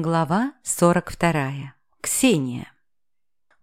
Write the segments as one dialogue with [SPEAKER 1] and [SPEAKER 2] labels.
[SPEAKER 1] Глава 42. Ксения.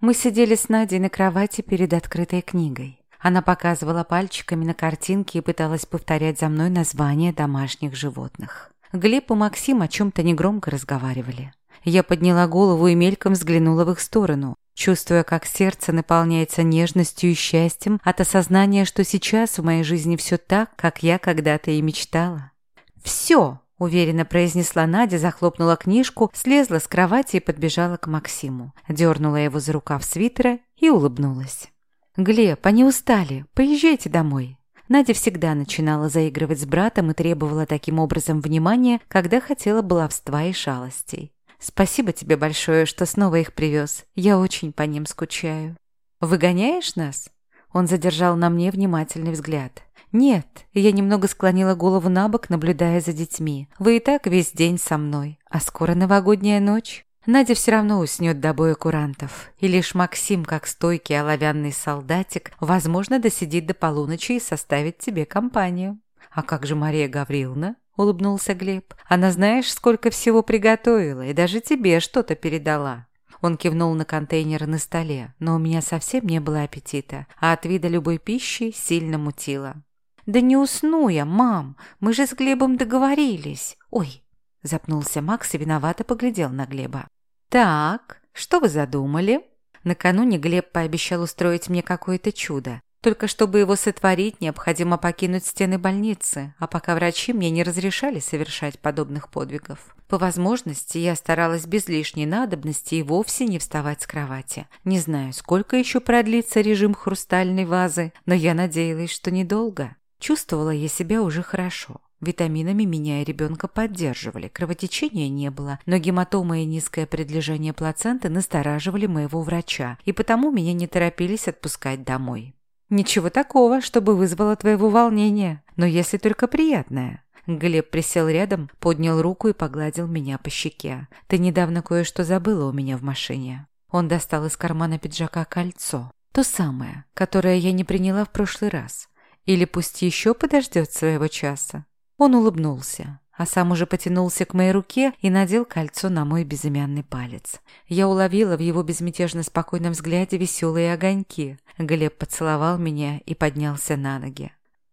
[SPEAKER 1] Мы сидели с Надей на кровати перед открытой книгой. Она показывала пальчиками на картинки и пыталась повторять за мной названия домашних животных. Глеб и Максим о чем-то негромко разговаривали. Я подняла голову и мельком взглянула в их сторону, чувствуя, как сердце наполняется нежностью и счастьем от осознания, что сейчас в моей жизни все так, как я когда-то и мечтала. «Все!» Уверенно произнесла Надя, захлопнула книжку, слезла с кровати и подбежала к Максиму. Дернула его за рукав свитера и улыбнулась. «Глеб, они устали. Поезжайте домой». Надя всегда начинала заигрывать с братом и требовала таким образом внимания, когда хотела баловства и шалостей. «Спасибо тебе большое, что снова их привез. Я очень по ним скучаю». «Выгоняешь нас?» Он задержал на мне внимательный взгляд. «Нет», я немного склонила голову на бок, наблюдая за детьми. «Вы и так весь день со мной, а скоро новогодняя ночь». Надя все равно уснет до боя курантов, и лишь Максим, как стойкий оловянный солдатик, возможно, досидит до полуночи и составит тебе компанию. «А как же Мария Гавриловна?» – улыбнулся Глеб. «Она знаешь, сколько всего приготовила, и даже тебе что-то передала». Он кивнул на контейнеры на столе, но у меня совсем не было аппетита, а от вида любой пищи сильно мутило. «Да не усну я, мам, мы же с Глебом договорились». «Ой!» – запнулся Макс и виновато поглядел на Глеба. «Так, что вы задумали?» Накануне Глеб пообещал устроить мне какое-то чудо. Только чтобы его сотворить, необходимо покинуть стены больницы, а пока врачи мне не разрешали совершать подобных подвигов. По возможности я старалась без лишней надобности и вовсе не вставать с кровати. Не знаю, сколько еще продлится режим хрустальной вазы, но я надеялась, что недолго. Чувствовала я себя уже хорошо. Витаминами меня и ребенка поддерживали, кровотечения не было, но гематома и низкое предлежание плаценты настораживали моего врача, и потому меня не торопились отпускать домой. «Ничего такого, чтобы вызвало твоего волнения, но если только приятное». Глеб присел рядом, поднял руку и погладил меня по щеке. «Ты недавно кое-что забыла у меня в машине». Он достал из кармана пиджака кольцо. То самое, которое я не приняла в прошлый раз. Или пусть еще подождет своего часа. Он улыбнулся, а сам уже потянулся к моей руке и надел кольцо на мой безымянный палец. Я уловила в его безмятежно спокойном взгляде веселые огоньки. Глеб поцеловал меня и поднялся на ноги.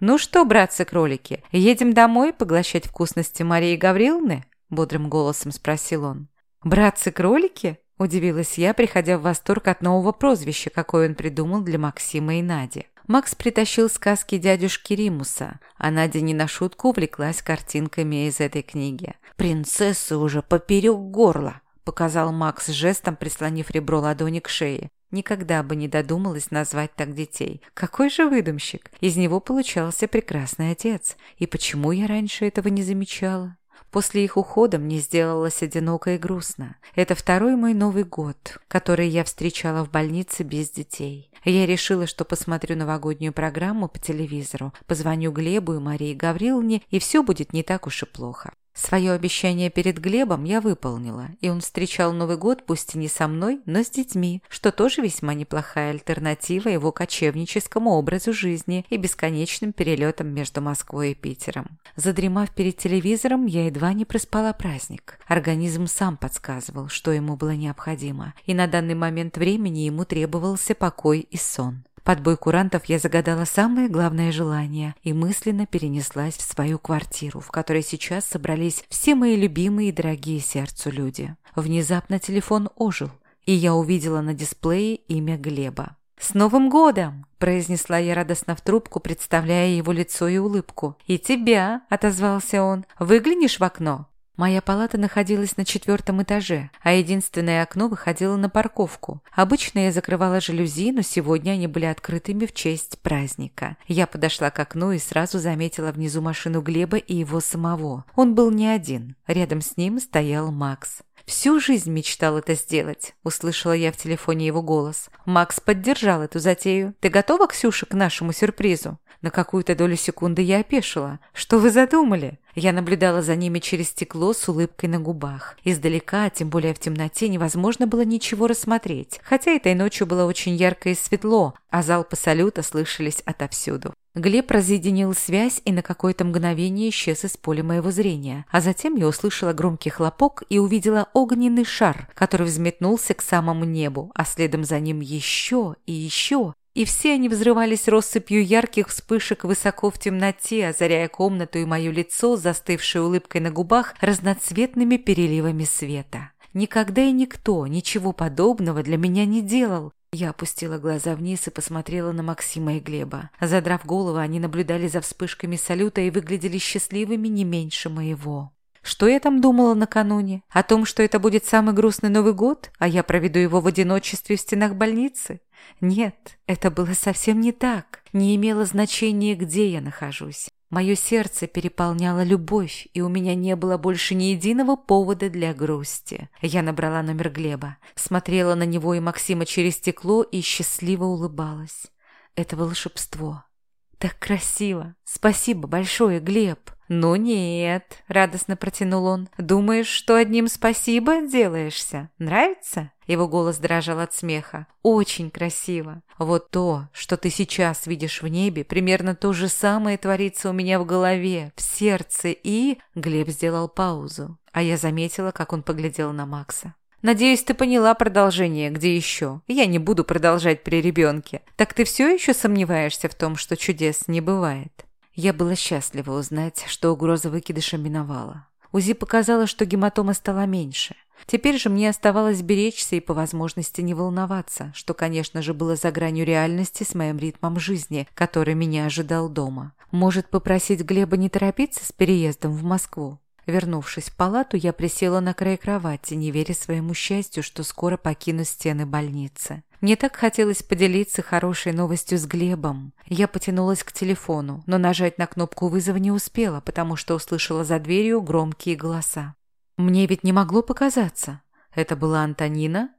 [SPEAKER 1] «Ну что, братцы-кролики, едем домой поглощать вкусности Марии Гавриловны?» Бодрым голосом спросил он. «Братцы-кролики?» – удивилась я, приходя в восторг от нового прозвища, какое он придумал для Максима и Нади. Макс притащил сказки дядюшки Римуса, а Надя не на шутку увлеклась картинками из этой книги. «Принцессы уже поперек горла», – показал Макс жестом, прислонив ребро ладони к шее. Никогда бы не додумалась назвать так детей. Какой же выдумщик! Из него получался прекрасный отец. И почему я раньше этого не замечала? После их ухода мне сделалось одиноко и грустно. Это второй мой Новый год, который я встречала в больнице без детей. Я решила, что посмотрю новогоднюю программу по телевизору, позвоню Глебу и Марии Гавриловне, и все будет не так уж и плохо. Свое обещание перед Глебом я выполнила, и он встречал Новый год пусть и не со мной, но с детьми, что тоже весьма неплохая альтернатива его кочевническому образу жизни и бесконечным перелетам между Москвой и Питером. Задремав перед телевизором, я едва не проспала праздник. Организм сам подсказывал, что ему было необходимо, и на данный момент времени ему требовался покой и сон. Под бой курантов я загадала самое главное желание и мысленно перенеслась в свою квартиру, в которой сейчас собрались все мои любимые и дорогие сердцу люди. Внезапно телефон ожил, и я увидела на дисплее имя Глеба. «С Новым годом!» – произнесла я радостно в трубку, представляя его лицо и улыбку. «И тебя!» – отозвался он. «Выглянешь в окно?» Моя палата находилась на четвертом этаже, а единственное окно выходило на парковку. Обычно я закрывала жалюзи, но сегодня они были открытыми в честь праздника. Я подошла к окну и сразу заметила внизу машину Глеба и его самого. Он был не один. Рядом с ним стоял Макс. «Всю жизнь мечтал это сделать», – услышала я в телефоне его голос. Макс поддержал эту затею. «Ты готова, Ксюша, к нашему сюрпризу?» На какую-то долю секунды я опешила. «Что вы задумали?» Я наблюдала за ними через стекло с улыбкой на губах. Издалека, тем более в темноте, невозможно было ничего рассмотреть. Хотя этой ночью было очень ярко и светло, а залпы салюта слышались отовсюду. Глеб разъединил связь и на какое-то мгновение исчез из поля моего зрения, а затем я услышала громкий хлопок и увидела огненный шар, который взметнулся к самому небу, а следом за ним еще и еще, и все они взрывались россыпью ярких вспышек высоко в темноте, озаряя комнату и мое лицо, застывшее улыбкой на губах, разноцветными переливами света. Никогда и никто ничего подобного для меня не делал. Я опустила глаза вниз и посмотрела на Максима и Глеба. Задрав голову, они наблюдали за вспышками салюта и выглядели счастливыми не меньше моего. Что я там думала накануне? О том, что это будет самый грустный Новый год, а я проведу его в одиночестве в стенах больницы? Нет, это было совсем не так. Не имело значения, где я нахожусь. Мое сердце переполняло любовь, и у меня не было больше ни единого повода для грусти. Я набрала номер Глеба, смотрела на него и Максима через стекло и счастливо улыбалась. Это волшебство. Так красиво. Спасибо большое, Глеб. «Ну нет», — радостно протянул он. «Думаешь, что одним спасибо делаешься? Нравится?» Его голос дрожал от смеха. «Очень красиво. Вот то, что ты сейчас видишь в небе, примерно то же самое творится у меня в голове, в сердце и...» Глеб сделал паузу, а я заметила, как он поглядел на Макса. «Надеюсь, ты поняла продолжение, где еще. Я не буду продолжать при ребенке. Так ты все еще сомневаешься в том, что чудес не бывает?» Я была счастлива узнать, что угроза выкидыша миновала. УЗИ показало, что гематома стала меньше. Теперь же мне оставалось беречься и по возможности не волноваться, что, конечно же, было за гранью реальности с моим ритмом жизни, который меня ожидал дома. Может, попросить Глеба не торопиться с переездом в Москву? Вернувшись в палату, я присела на край кровати, не веря своему счастью, что скоро покину стены больницы. Мне так хотелось поделиться хорошей новостью с Глебом. Я потянулась к телефону, но нажать на кнопку вызова не успела, потому что услышала за дверью громкие голоса. Мне ведь не могло показаться. Это была Антонина?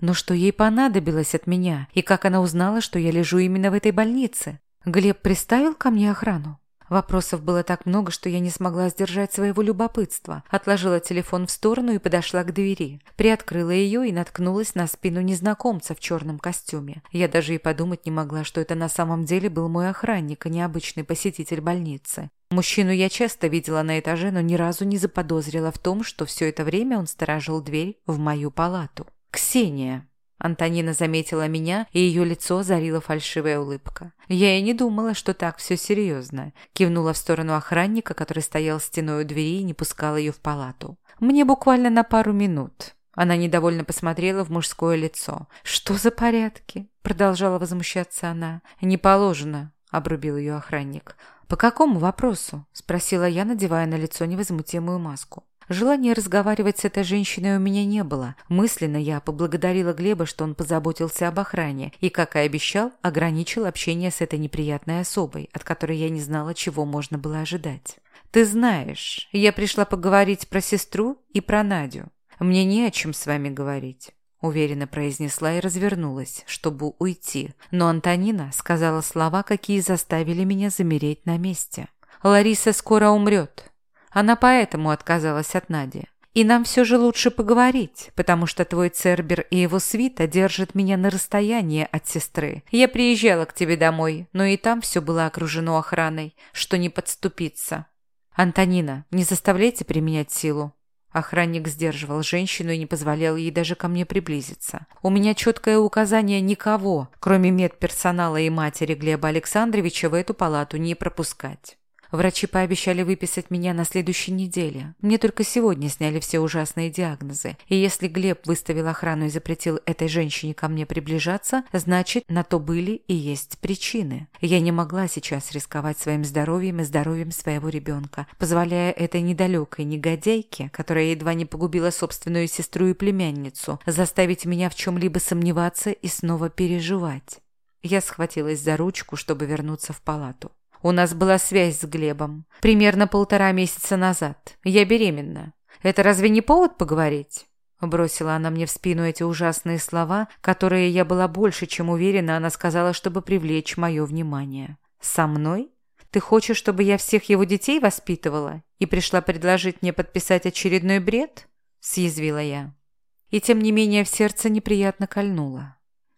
[SPEAKER 1] Но что ей понадобилось от меня, и как она узнала, что я лежу именно в этой больнице? Глеб приставил ко мне охрану? Вопросов было так много, что я не смогла сдержать своего любопытства. Отложила телефон в сторону и подошла к двери. Приоткрыла ее и наткнулась на спину незнакомца в черном костюме. Я даже и подумать не могла, что это на самом деле был мой охранник, а не обычный посетитель больницы. Мужчину я часто видела на этаже, но ни разу не заподозрила в том, что все это время он сторожил дверь в мою палату. «Ксения», Антонина заметила меня, и ее лицо озарила фальшивая улыбка. Я и не думала, что так все серьезно. Кивнула в сторону охранника, который стоял стеной у двери и не пускал ее в палату. Мне буквально на пару минут. Она недовольно посмотрела в мужское лицо. «Что за порядки?» – продолжала возмущаться она. «Не положено», – обрубил ее охранник. «По какому вопросу?» – спросила я, надевая на лицо невозмутимую маску. Желания разговаривать с этой женщиной у меня не было. Мысленно я поблагодарила Глеба, что он позаботился об охране и, как и обещал, ограничил общение с этой неприятной особой, от которой я не знала, чего можно было ожидать. «Ты знаешь, я пришла поговорить про сестру и про Надю. Мне не о чем с вами говорить». Уверенно произнесла и развернулась, чтобы уйти. Но Антонина сказала слова, какие заставили меня замереть на месте. «Лариса скоро умрет. Она поэтому отказалась от Нади. И нам все же лучше поговорить, потому что твой Цербер и его свита держат меня на расстоянии от сестры. Я приезжала к тебе домой, но и там все было окружено охраной, что не подступиться. Антонина, не заставляйте применять силу. Охранник сдерживал женщину и не позволял ей даже ко мне приблизиться. У меня четкое указание никого, кроме медперсонала и матери Глеба Александровича, в эту палату не пропускать. Врачи пообещали выписать меня на следующей неделе. Мне только сегодня сняли все ужасные диагнозы. И если Глеб выставил охрану и запретил этой женщине ко мне приближаться, значит, на то были и есть причины. Я не могла сейчас рисковать своим здоровьем и здоровьем своего ребенка, позволяя этой недалекой негодяйке, которая едва не погубила собственную сестру и племянницу, заставить меня в чем-либо сомневаться и снова переживать. Я схватилась за ручку, чтобы вернуться в палату. У нас была связь с Глебом. Примерно полтора месяца назад. Я беременна. Это разве не повод поговорить?» Бросила она мне в спину эти ужасные слова, которые я была больше, чем уверена, она сказала, чтобы привлечь мое внимание. «Со мной? Ты хочешь, чтобы я всех его детей воспитывала и пришла предложить мне подписать очередной бред?» Съязвила я. И тем не менее в сердце неприятно кольнуло.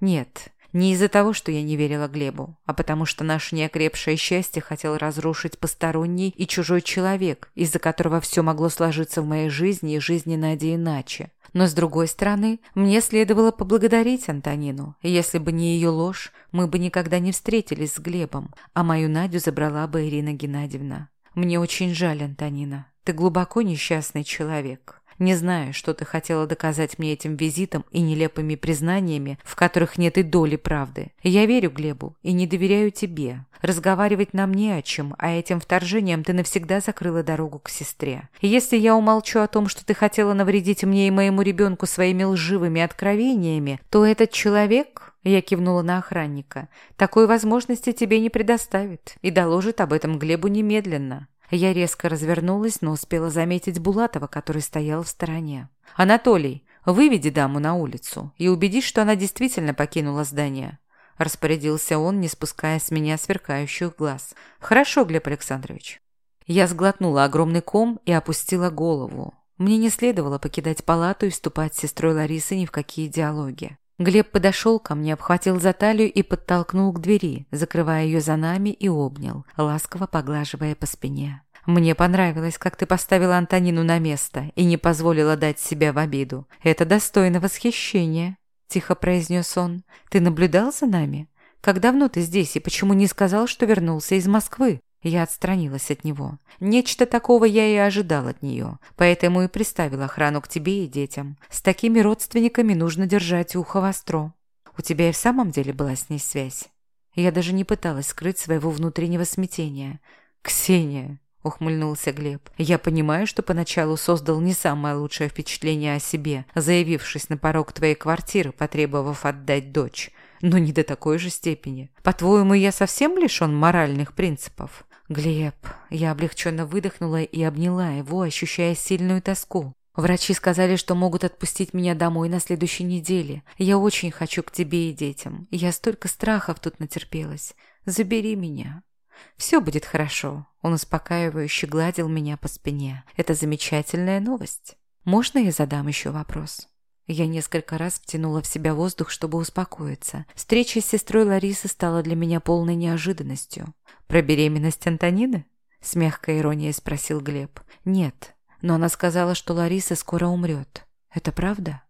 [SPEAKER 1] Нет, Не из-за того, что я не верила Глебу, а потому что наше неокрепшее счастье хотел разрушить посторонний и чужой человек, из-за которого все могло сложиться в моей жизни и жизни Нади иначе. Но, с другой стороны, мне следовало поблагодарить Антонину. Если бы не ее ложь, мы бы никогда не встретились с Глебом, а мою Надю забрала бы Ирина Геннадьевна. Мне очень жаль, Антонина. Ты глубоко несчастный человек. Не знаю, что ты хотела доказать мне этим визитом и нелепыми признаниями, в которых нет и доли правды. Я верю Глебу и не доверяю тебе. Разговаривать нам не о чем, а этим вторжением ты навсегда закрыла дорогу к сестре. Если я умолчу о том, что ты хотела навредить мне и моему ребенку своими лживыми откровениями, то этот человек, я кивнула на охранника, такой возможности тебе не предоставит и доложит об этом Глебу немедленно. Я резко развернулась, но успела заметить Булатова, который стоял в стороне. «Анатолий, выведи даму на улицу и убедись, что она действительно покинула здание», – распорядился он, не спуская с меня сверкающих глаз. «Хорошо, Глеб Александрович». Я сглотнула огромный ком и опустила голову. Мне не следовало покидать палату и вступать с сестрой Ларисой ни в какие диалоги. Глеб подошел ко мне, обхватил за талию и подтолкнул к двери, закрывая ее за нами и обнял, ласково поглаживая по спине. «Мне понравилось, как ты поставила Антонину на место и не позволила дать себя в обиду. Это достойно восхищения», – тихо произнес он. «Ты наблюдал за нами? Как давно ты здесь и почему не сказал, что вернулся из Москвы?» Я отстранилась от него. Нечто такого я и ожидал от нее, поэтому и приставил охрану к тебе и детям. С такими родственниками нужно держать ухо востро. У тебя и в самом деле была с ней связь. Я даже не пыталась скрыть своего внутреннего смятения. «Ксения!» — ухмыльнулся Глеб. «Я понимаю, что поначалу создал не самое лучшее впечатление о себе, заявившись на порог твоей квартиры, потребовав отдать дочь. Но не до такой же степени. По-твоему, я совсем лишен моральных принципов?» «Глеб!» Я облегченно выдохнула и обняла его, ощущая сильную тоску. Врачи сказали, что могут отпустить меня домой на следующей неделе. Я очень хочу к тебе и детям. Я столько страхов тут натерпелась. Забери меня. Все будет хорошо. Он успокаивающе гладил меня по спине. Это замечательная новость. Можно я задам еще вопрос? Я несколько раз втянула в себя воздух, чтобы успокоиться. Встреча с сестрой Ларисы стала для меня полной неожиданностью. «Про беременность Антонины?» — с мягкой иронией спросил Глеб. «Нет, но она сказала, что Лариса скоро умрет. Это правда?»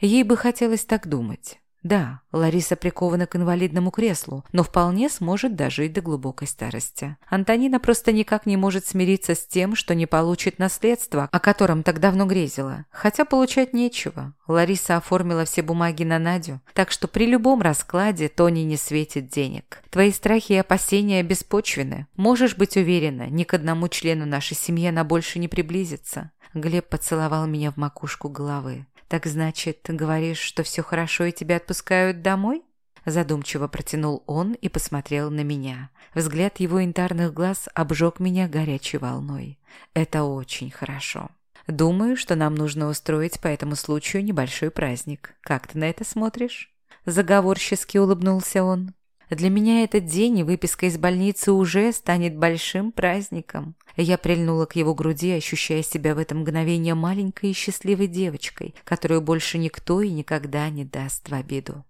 [SPEAKER 1] Ей бы хотелось так думать. Да, Лариса прикована к инвалидному креслу, но вполне сможет дожить до глубокой старости. Антонина просто никак не может смириться с тем, что не получит наследство, о котором так давно грезила. Хотя получать нечего. Лариса оформила все бумаги на Надю, так что при любом раскладе Тони не светит денег. Твои страхи и опасения беспочвены. Можешь быть уверена, ни к одному члену нашей семьи она больше не приблизится. Глеб поцеловал меня в макушку головы. «Так значит, говоришь, что все хорошо и тебя отпускают домой?» Задумчиво протянул он и посмотрел на меня. Взгляд его янтарных глаз обжег меня горячей волной. «Это очень хорошо. Думаю, что нам нужно устроить по этому случаю небольшой праздник. Как ты на это смотришь?» Заговорчески улыбнулся он. Для меня этот день и выписка из больницы уже станет большим праздником. Я прильнула к его груди, ощущая себя в это мгновение маленькой и счастливой девочкой, которую больше никто и никогда не даст в обиду.